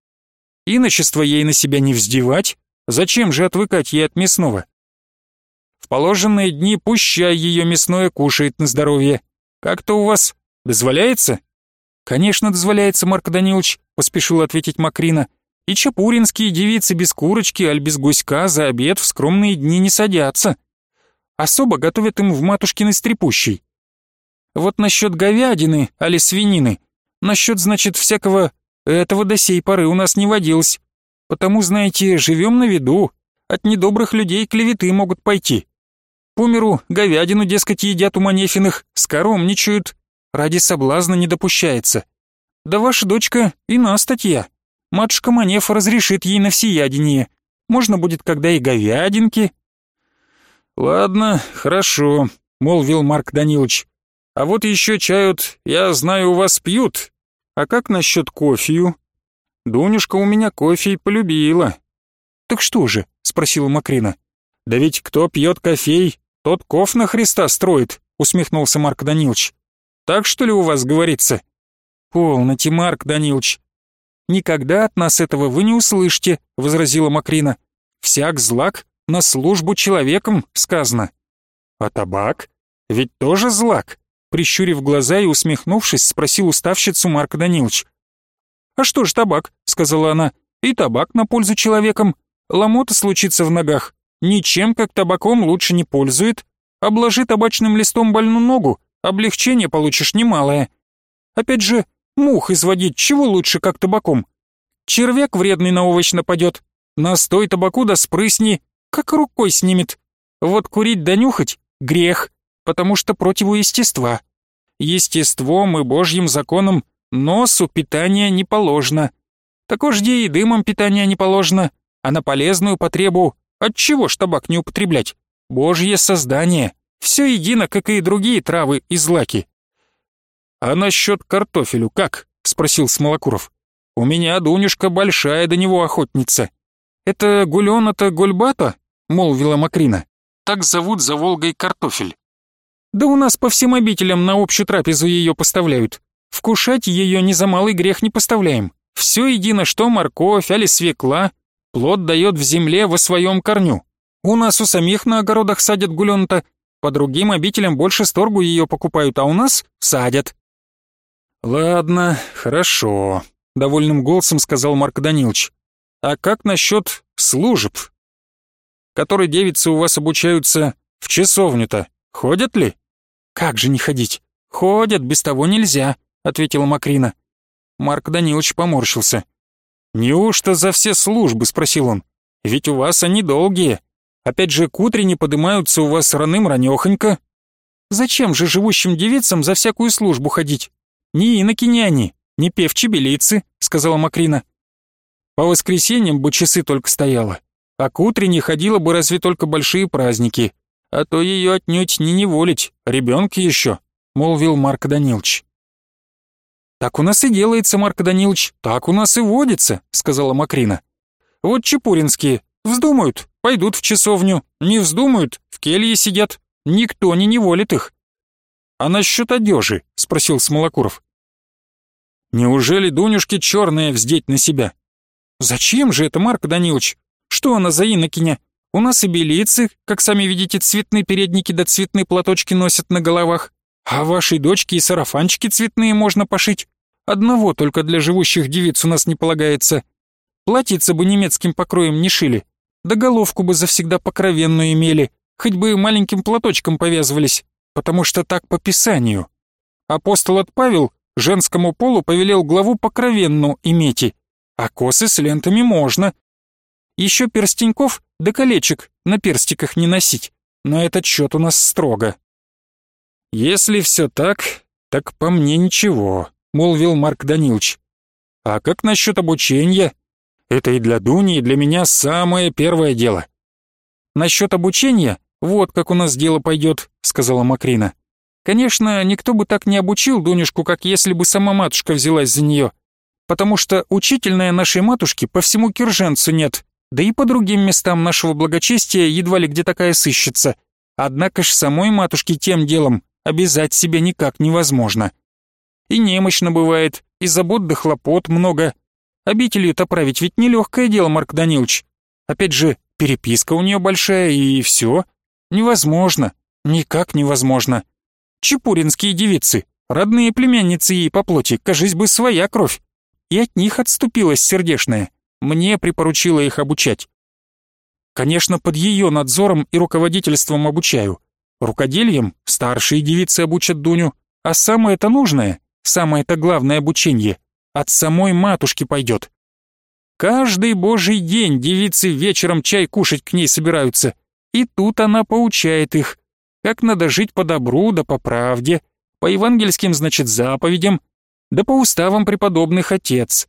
Иночество ей на себя не вздевать, зачем же отвыкать ей от мясного? В положенные дни пущай ее мясное кушает на здоровье. Как-то у вас дозволяется?» «Конечно, дозволяется, Марк Данилович», — поспешил ответить Макрина. «И чапуринские девицы без курочки, аль без гуська за обед в скромные дни не садятся. Особо готовят им в матушкиной стрепущей. Вот насчет говядины, али свинины, насчет, значит, всякого этого до сей поры у нас не водилось. Потому, знаете, живем на виду, от недобрых людей клеветы могут пойти. По миру говядину, дескать, едят у Манефиных, скоромничают, ради соблазна не допущается. Да ваша дочка ина статья. Матушка Манефа разрешит ей на всеядение. Можно будет когда и говядинки. Ладно, хорошо, молвил Марк Данилович. А вот еще чают, я знаю, у вас пьют. А как насчет кофею? Дунюшка у меня кофе полюбила. Так что же? спросила Макрина. Да ведь кто пьет кофей, тот ков на Христа строит, усмехнулся Марк Данилович. Так что ли у вас говорится? Полноте, Марк Данилович. Никогда от нас этого вы не услышите, возразила Макрина. Всяк злак на службу человеком сказано. А табак? Ведь тоже злак прищурив глаза и усмехнувшись, спросил уставщицу Марк Данилович. «А что ж табак?» — сказала она. «И табак на пользу человеком. Ломота случится в ногах. Ничем, как табаком, лучше не пользует. Обложи табачным листом больную ногу, облегчение получишь немалое. Опять же, мух изводить чего лучше, как табаком? Червяк вредный на овощ нападет. Настой табаку да спрысни, как рукой снимет. Вот курить да нюхать — грех, потому что противоестества естеством и божьим законом носу питания не положено. Такожде и дымом питания не положено, а на полезную потребу отчего ж табак не употреблять? Божье создание, все едино, как и другие травы и злаки. «А насчет картофелю как?» — спросил Смолокуров. «У меня Дунюшка большая до него охотница». «Это гулёна-то гульбата?» — молвила Макрина. «Так зовут за Волгой картофель». Да у нас по всем обителям на общую трапезу ее поставляют. Вкушать ее ни за малый грех не поставляем. Все едино, что морковь, али свекла, плод дает в земле во своем корню. У нас у самих на огородах садят гулён-то, по другим обителям больше сторгу ее покупают, а у нас садят. Ладно, хорошо, довольным голосом сказал Марк Данилович. А как насчет служб? Которые девицы у вас обучаются в часовню-то, ходят ли? «Как же не ходить? Ходят, без того нельзя», — ответила Макрина. Марк Данилович поморщился. «Неужто за все службы?» — спросил он. «Ведь у вас они долгие. Опять же, к утренне подымаются у вас раным ранёхонько. Зачем же живущим девицам за всякую службу ходить? Ни иноки, ни они, ни певчи белицы», — сказала Макрина. «По воскресеньям бы часы только стояла, а к утренне ходила бы разве только большие праздники, а то ее отнюдь не неволить, ребенки еще», — молвил Марк Данилович. «Так у нас и делается, Марк Данилович, так у нас и водится», — сказала Макрина. «Вот чепуринские, вздумают, пойдут в часовню, не вздумают, в келье сидят, никто не неволит их». «А насчет одежи?» — спросил Смолокуров. «Неужели Дунюшке черное вздеть на себя?» «Зачем же это, Марк Данилович? Что она за инокиня? У нас и белицы, как сами видите, цветные передники да цветные платочки носят на головах. А вашей дочке и сарафанчики цветные можно пошить. Одного только для живущих девиц у нас не полагается. Платьица бы немецким покроем не шили, да головку бы завсегда покровенную имели, хоть бы маленьким платочком повязывались, потому что так по Писанию. Апостол от Павел женскому полу повелел главу покровенную иметь, а косы с лентами можно. Еще перстеньков да колечек на перстиках не носить, но этот счет у нас строго. Если все так, так по мне ничего, молвил Марк Данилович. А как насчет обучения? Это и для Дуни, и для меня самое первое дело. Насчет обучения, вот как у нас дело пойдет, сказала Макрина. Конечно, никто бы так не обучил Дунюшку, как если бы сама матушка взялась за нее, потому что учительная нашей матушки по всему Кирженцу нет, да и по другим местам нашего благочестия едва ли где такая сыщется. Однако ж самой матушке тем делом обязать себя никак невозможно. И немощно бывает, и забот да хлопот много. Обителью-то править ведь нелегкое дело, Марк Данилович. Опять же, переписка у нее большая, и все. Невозможно, никак невозможно. Чепуринские девицы, родные племянницы ей по плоти, кажись бы, своя кровь. И от них отступилась сердешная. Мне припоручила их обучать. Конечно, под ее надзором и руководительством обучаю. Рукодельем старшие девицы обучат Дуню, а самое-то нужное, самое-то главное обучение от самой матушки пойдет. Каждый божий день девицы вечером чай кушать к ней собираются, и тут она поучает их, как надо жить по добру да по правде, по евангельским, значит, заповедям, да по уставам преподобных отец.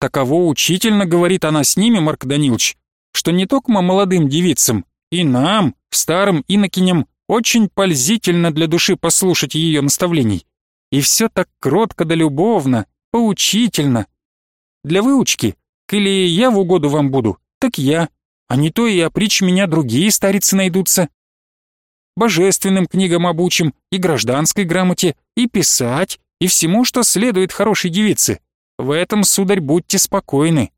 Таково учительно говорит она с ними, Марк Данилович, что не только молодым девицам, и нам, старым инокиням, очень пользительно для души послушать ее наставлений. И все так кротко да любовно, поучительно. Для выучки, или я в угоду вам буду, так я, а не то и опричь меня другие старицы найдутся. Божественным книгам обучим, и гражданской грамоте, и писать, и всему, что следует хорошей девице. В этом, сударь, будьте спокойны.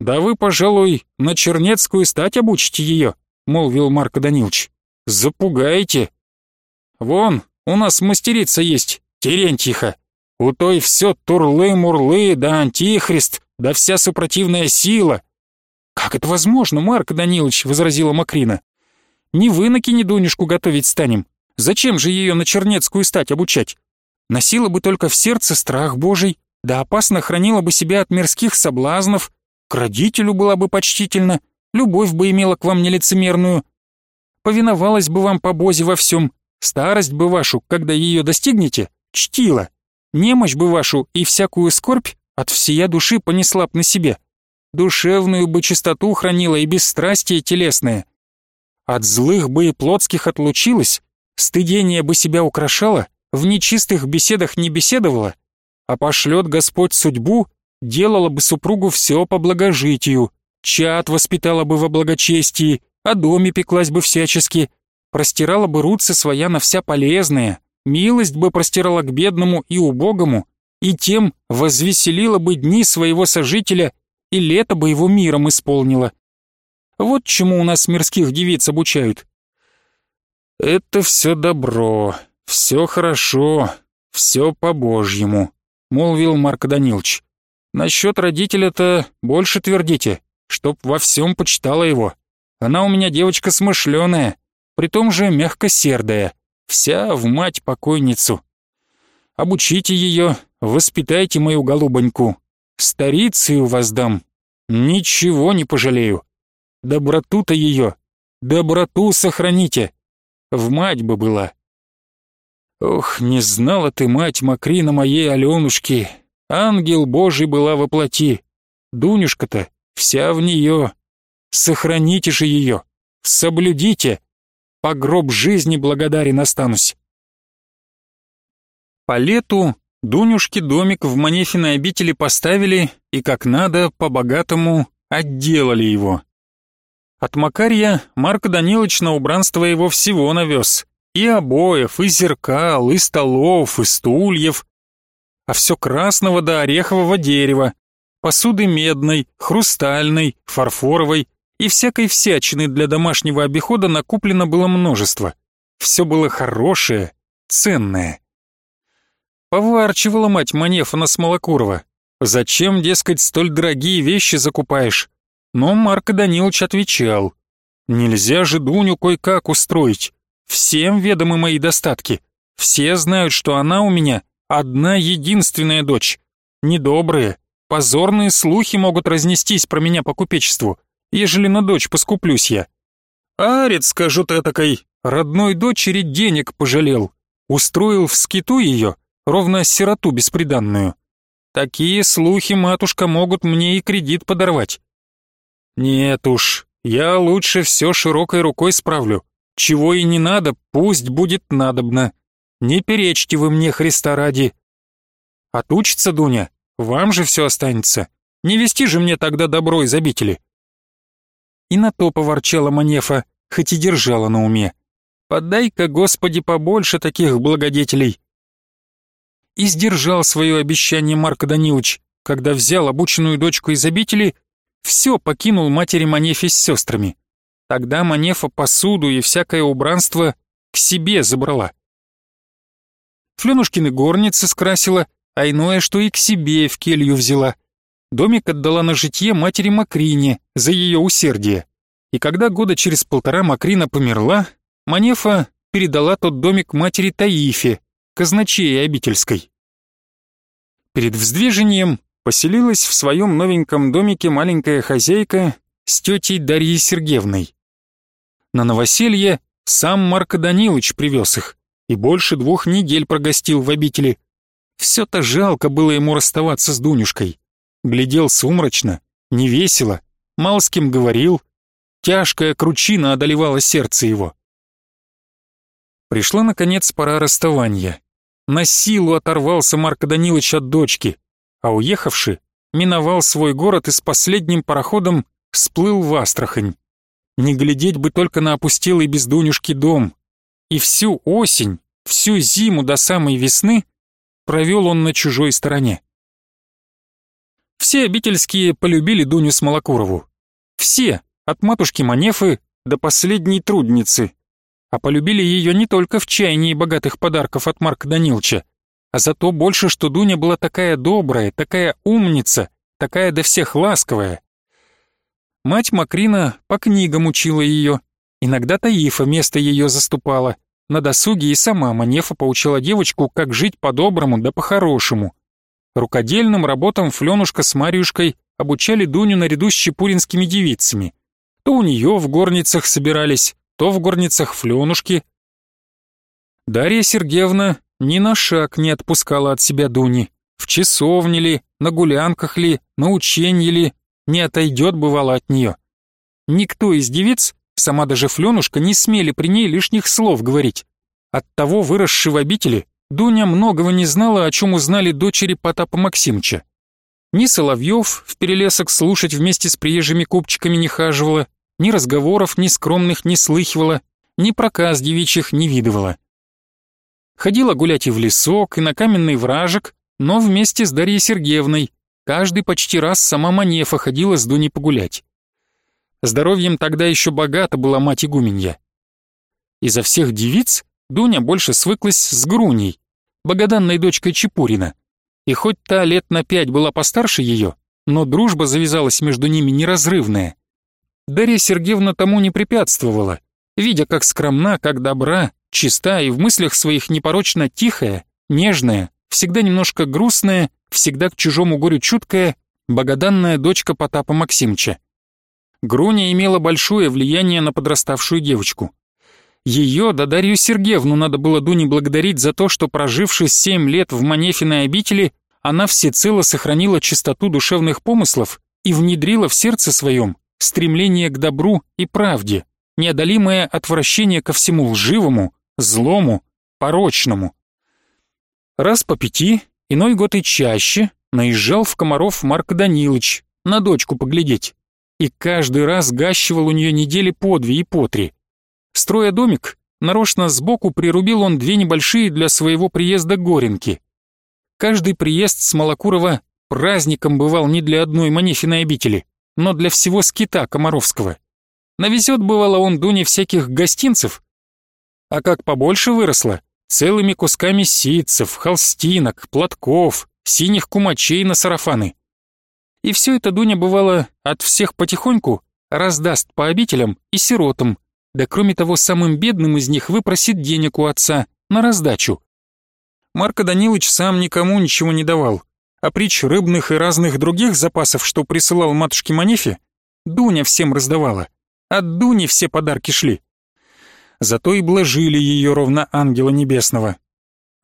«Да вы, пожалуй, на Чернецкую стать обучите ее», — молвил Марко Данилович. «Запугаете». «Вон, у нас мастерица есть, Терентьиха. У той все турлы-мурлы, да антихрист, да вся супротивная сила». «Как это возможно, Марко Данилович?» — возразила Макрина. «Не вы на Кинедунюшку готовить станем. Зачем же ее на Чернецкую стать обучать? Носила бы только в сердце страх Божий, да опасно хранила бы себя от мирских соблазнов, к родителю была бы почтительна, любовь бы имела к вам нелицемерную. Повиновалась бы вам по Бозе во всем, старость бы вашу, когда ее достигнете, чтила, немощь бы вашу и всякую скорбь от всея души понесла б на себе, душевную бы чистоту хранила и бесстрастие телесное. От злых бы и плотских отлучилась, стыдение бы себя украшала, в нечистых беседах не беседовала, а пошлет Господь судьбу, делала бы супругу все по благожитию, чад воспитала бы во благочестии, о доме пеклась бы всячески, простирала бы руцы своя на вся полезная, милость бы простирала к бедному и убогому, и тем возвеселила бы дни своего сожителя и лето бы его миром исполнила. Вот чему у нас мирских девиц обучают. Это все добро, все хорошо, все по-божьему, молвил Марк Данилович. Насчет родителя-то больше твердите, чтоб во всем почитала его. Она у меня девочка смышленая, том же мягкосердая, вся в мать-покойницу. Обучите ее, воспитайте мою голубоньку, старицею воздам, ничего не пожалею. Доброту-то ее, доброту сохраните, в мать бы была. Ох, не знала ты, мать Макрина моей Аленушки, ангел Божий была во плоти. Дунюшка-то вся в нее. Сохраните же ее, соблюдите. По гроб жизни благодарен останусь. По лету Дунюшке домик в Манефиной обители поставили и, как надо, по-богатому отделали его. От Макарья Марк Данилович на убранство его всего навез. И обоев, и зеркал, и столов, и стульев. А все красного до орехового дерева, посуды медной, хрустальной, фарфоровой и всякой всячины для домашнего обихода накуплено было множество. Все было хорошее, ценное. Поворчивала мать Манефана Смолокурова. «Зачем, дескать, столь дорогие вещи закупаешь?» Но Марко Данилович отвечал. «Нельзя же Дуню кое-как устроить. Всем ведомы мои достатки. Все знают, что она у меня одна единственная дочь. Недобрые, позорные слухи могут разнестись про меня по купечеству, ежели на дочь поскуплюсь я. Арец, скажу этакой, родной дочери денег пожалел. Устроил в скиту ее, ровно сироту бесприданную. Такие слухи, матушка, могут мне и кредит подорвать. Нет уж, я лучше все широкой рукой справлю. Чего и не надо, пусть будет надобно. Не перечьте вы мне, Христа ради. Отучится Дуня, вам же все останется. Не вести же мне тогда добро из обители. И на то поворчала Манефа, хоть и держала на уме. Подай-ка, Господи, побольше таких благодетелей. И сдержал свое обещание Марк Данилович, когда взял обученную дочку из обители, все покинул матери Манефе с сестрами. Тогда Манефа посуду и всякое убранство к себе забрала. Фленушкины горницы скрасила, а иное, что и к себе в келью взяла. Домик отдала на житье матери Макрине за ее усердие. И когда года через полтора Макрина померла, Манефа передала тот домик матери Таифе, казначея обительской. Перед вздвижением поселилась в своем новеньком домике маленькая хозяйка с тетей Дарьей Сергеевной. На новоселье сам Марко Данилович привез их и больше двух недель прогостил в обители. Все-то жалко было ему расставаться с Дунюшкой. Глядел сумрачно, невесело, мало с кем говорил. Тяжкая кручина одолевала сердце его. Пришла, наконец, пора расставания. На силу оторвался Марко Данилович от дочки, а уехавший миновал свой город и с последним пароходом всплыл в Астрахань. Не глядеть бы только на опустелый бездунюшки дом. И всю осень, всю зиму до самой весны провел он на чужой стороне. Все обительские полюбили Дуню Смолокурову. Все, от матушки Манефы до последней трудницы. А полюбили ее не только в чаянии богатых подарков от Марка Данилча, а за то больше, что Дуня была такая добрая, такая умница, такая до всех ласковая, Мать Макрина по книгам учила ее. Иногда Таифа место ее заступала. На досуге и сама Манефа поучила девочку, как жить по-доброму да по-хорошему. Рукодельным работам Фленушка с Марьюшкой обучали Дуню наряду с чепуринскими девицами. То у нее в горницах собирались, то в горницах Фленушки. Дарья Сергеевна ни на шаг не отпускала от себя Дуни. В часовне ли, на гулянках ли, на ученье ли, не отойдет, бывало, от нее. Никто из девиц, сама даже Фленушка, не смели при ней лишних слов говорить. Оттого, выросшей в обители, Дуня многого не знала, о чем узнали дочери Потапа Максимча. Ни Соловьев в перелесок слушать вместе с приезжими купчиками не хаживала, ни разговоров ни скромных не слыхивала, ни проказ девичьих не видывала. Ходила гулять и в лесок, и на каменный вражек, но вместе с Дарьей Сергеевной, Каждый почти раз сама Манефа ходила с Дуней погулять. Здоровьем тогда еще богата была мать игуменья. Изо всех девиц Дуня больше свыклась с Груней, богоданной дочкой Чепурина. И хоть та лет на пять была постарше ее, но дружба завязалась между ними неразрывная. Дарья Сергеевна тому не препятствовала, видя, как скромна, как добра, чиста и в мыслях своих непорочно тихая, нежная, всегда немножко грустная всегда к чужому горю чуткая, богоданная дочка Потапа Максимча. Груня имела большое влияние на подраставшую девочку. Ее, да Дарью Сергеевну, надо было Дуне благодарить за то, что, проживши семь лет в Манефиной обители, она всецело сохранила чистоту душевных помыслов и внедрила в сердце своем стремление к добру и правде, неодолимое отвращение ко всему лживому, злому, порочному. Раз по пяти Иной год и чаще наезжал в Комаров Марк Данилович на дочку поглядеть. И каждый раз гащивал у нее недели по две и по три. Строя домик, нарочно сбоку прирубил он две небольшие для своего приезда горенки. Каждый приезд с Малокурова праздником бывал не для одной Манефиной обители, но для всего скита Комаровского. Навезет, бывало, он Дуне всяких гостинцев. А как побольше выросла, целыми кусками ситцев, холстинок, платков, синих кумачей на сарафаны. И все это Дуня, бывало, от всех потихоньку раздаст по обителям и сиротам, да кроме того, самым бедным из них выпросит денег у отца на раздачу. Марко Данилович сам никому ничего не давал, а притч рыбных и разных других запасов, что присылал матушке Манефе, Дуня всем раздавала. От Дуни все подарки шли. Зато и блажили ее ровно ангела небесного.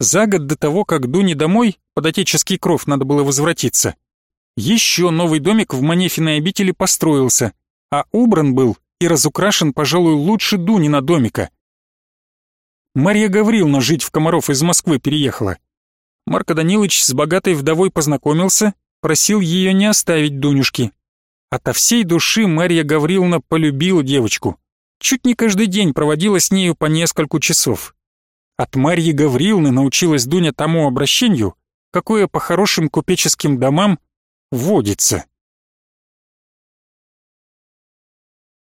За год до того, как Дуне домой под отеческий кров надо было возвратиться, еще новый домик в Манефиной обители построился, а убран был и разукрашен, пожалуй, лучше Дунина домика. Марья Гавриловна жить в Комаров из Москвы переехала. Марко Данилович с богатой вдовой познакомился, просил ее не оставить Дунюшки. Ото всей души Марья Гавриловна полюбила девочку. Чуть не каждый день проводила с нею по нескольку часов. От Марьи Гавриловны научилась Дуня тому обращению, какое по хорошим купеческим домам водится.